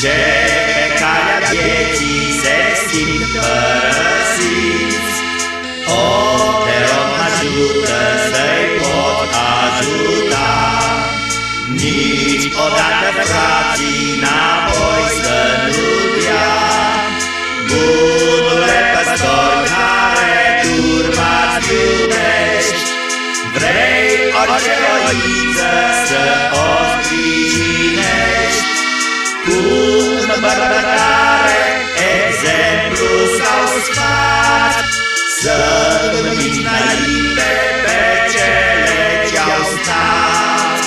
Ce pe calea vieții se simt părăsiți, O, te rog, ajută să-i pot ajuta. Nici odată frații înapoi să nu dea, Bunule păstor care turma-ți iubești, Vrei orice oiță să o îmbărbătare, exemplu sau sfat, Să îmi înainte pe cele ce-au stat.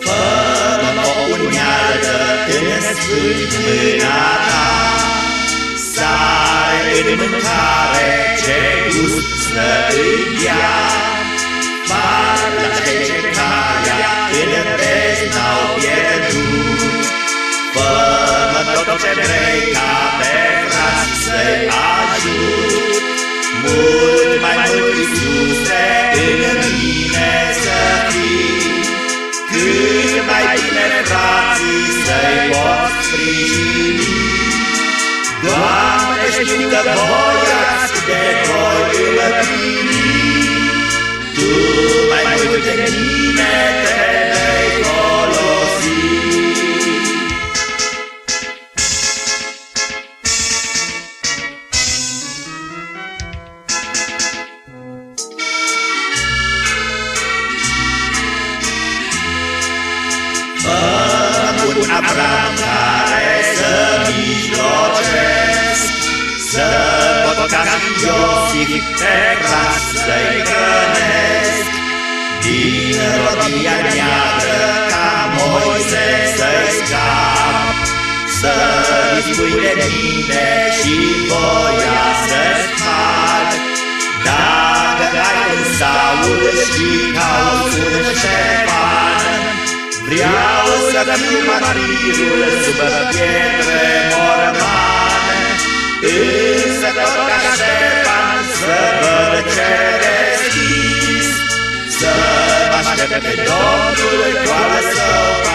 Fă-mă o unealtă în sfânt mâna ta, Sare în mâncare ce gust să îi ia, Parla cei ce calea în vezi n-au pierdut. Fă-mă tot ce vrei ca pe frați să-i ajut, Mult mai mult, Iisuse, în mine să fii, cât mai bine frații să-i pot sprijini. Doamne, știu că voiați de voi împlini, Tu mai mult de mine te vei folosi. Fă un Avram care să mijlocesc, Iosif pe braț să-i hrănesc, Din robia neagră ca Moise să-i scap, Să dispui de mine și voia să-ți fac, Dacă ai un Saul și cauți un Ștefan, Vreau să fiu martirul sub pietre mormane, deschis, Să mă aștept pe Domnul cu al său